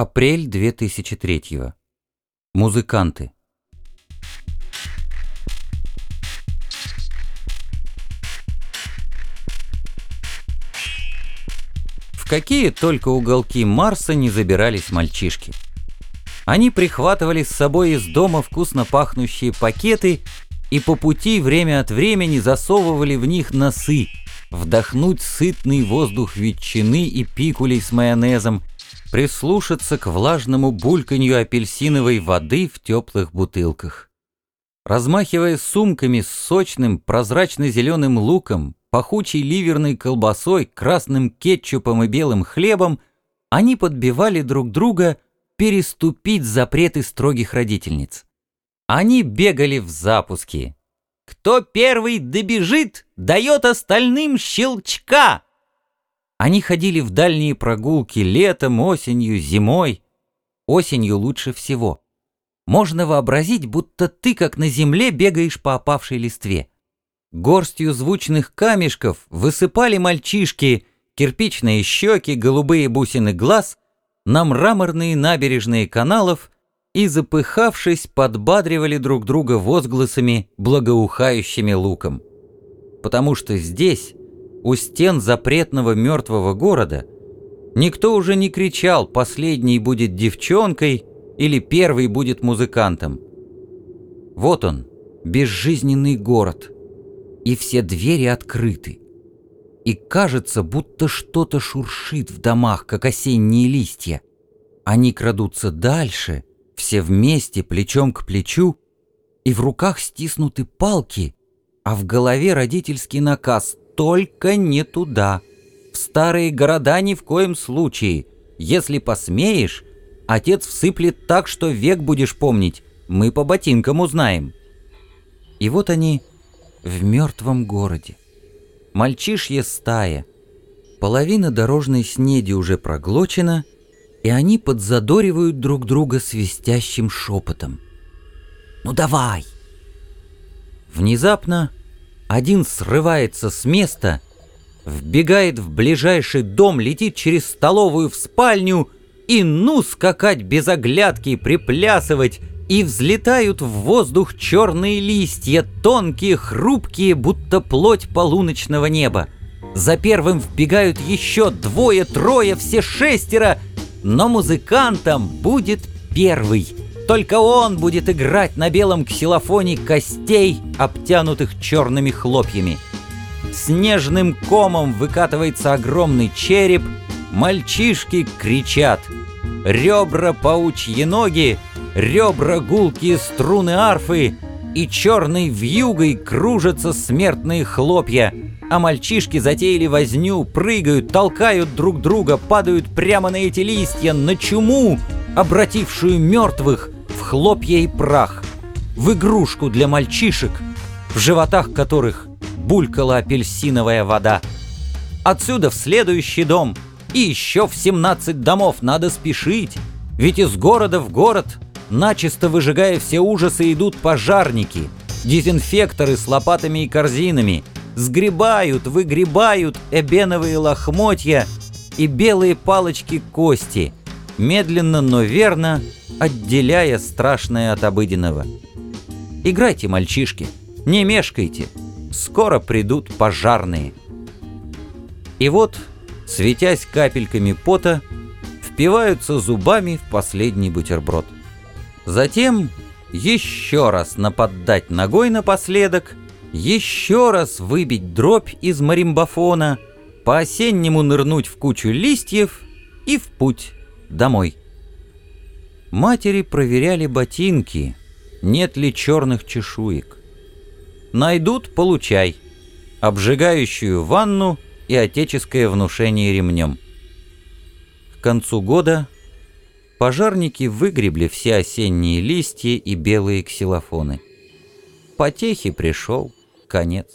Апрель 2003 Музыканты. В какие только уголки Марса не забирались мальчишки. Они прихватывали с собой из дома вкусно пахнущие пакеты и по пути время от времени засовывали в них носы, вдохнуть сытный воздух ветчины и пикулей с майонезом, прислушаться к влажному бульканью апельсиновой воды в теплых бутылках. Размахивая сумками с сочным прозрачно-зеленым луком, пахучей ливерной колбасой, красным кетчупом и белым хлебом, они подбивали друг друга переступить запреты строгих родительниц. Они бегали в запуске. «Кто первый добежит, дает остальным щелчка!» Они ходили в дальние прогулки летом, осенью, зимой. Осенью лучше всего. Можно вообразить, будто ты, как на земле, бегаешь по опавшей листве. Горстью звучных камешков высыпали мальчишки, кирпичные щеки, голубые бусины глаз на мраморные набережные каналов и, запыхавшись, подбадривали друг друга возгласами, благоухающими луком. Потому что здесь, у стен запретного мертвого города никто уже не кричал «последний будет девчонкой» или «первый будет музыкантом». Вот он, безжизненный город, и все двери открыты. И кажется, будто что-то шуршит в домах, как осенние листья. Они крадутся дальше, все вместе, плечом к плечу, и в руках стиснуты палки, а в голове родительский наказ только не туда. В старые города ни в коем случае. Если посмеешь, отец всыплет так, что век будешь помнить. Мы по ботинкам узнаем. И вот они в мертвом городе. Мальчишья стая. Половина дорожной снеди уже проглочена, и они подзадоривают друг друга свистящим шепотом. «Ну давай!» Внезапно один срывается с места, вбегает в ближайший дом, летит через столовую в спальню и ну скакать без оглядки, приплясывать, и взлетают в воздух черные листья, тонкие, хрупкие, будто плоть полуночного неба. За первым вбегают еще двое-трое, все шестеро, но музыкантом будет первый — только он будет играть на белом ксилофоне костей, обтянутых черными хлопьями. Снежным комом выкатывается огромный череп, мальчишки кричат. Ребра паучьи ноги, ребра гулкие струны арфы, и черной вьюгой кружатся смертные хлопья, а мальчишки затеяли возню, прыгают, толкают друг друга, падают прямо на эти листья, на чуму, обратившую мертвых хлопья и прах, в игрушку для мальчишек, в животах которых булькала апельсиновая вода. Отсюда в следующий дом и еще в 17 домов надо спешить, ведь из города в город, начисто выжигая все ужасы, идут пожарники, дезинфекторы с лопатами и корзинами, сгребают, выгребают эбеновые лохмотья и белые палочки кости, медленно, но верно отделяя страшное от обыденного. Играйте, мальчишки, не мешкайте, скоро придут пожарные. И вот, светясь капельками пота, впиваются зубами в последний бутерброд. Затем еще раз наподдать ногой напоследок, еще раз выбить дробь из маримбафона, по-осеннему нырнуть в кучу листьев и в путь домой. Матери проверяли ботинки, нет ли черных чешуек. Найдут – получай. Обжигающую ванну и отеческое внушение ремнем. К концу года пожарники выгребли все осенние листья и белые ксилофоны. Потехи пришел конец.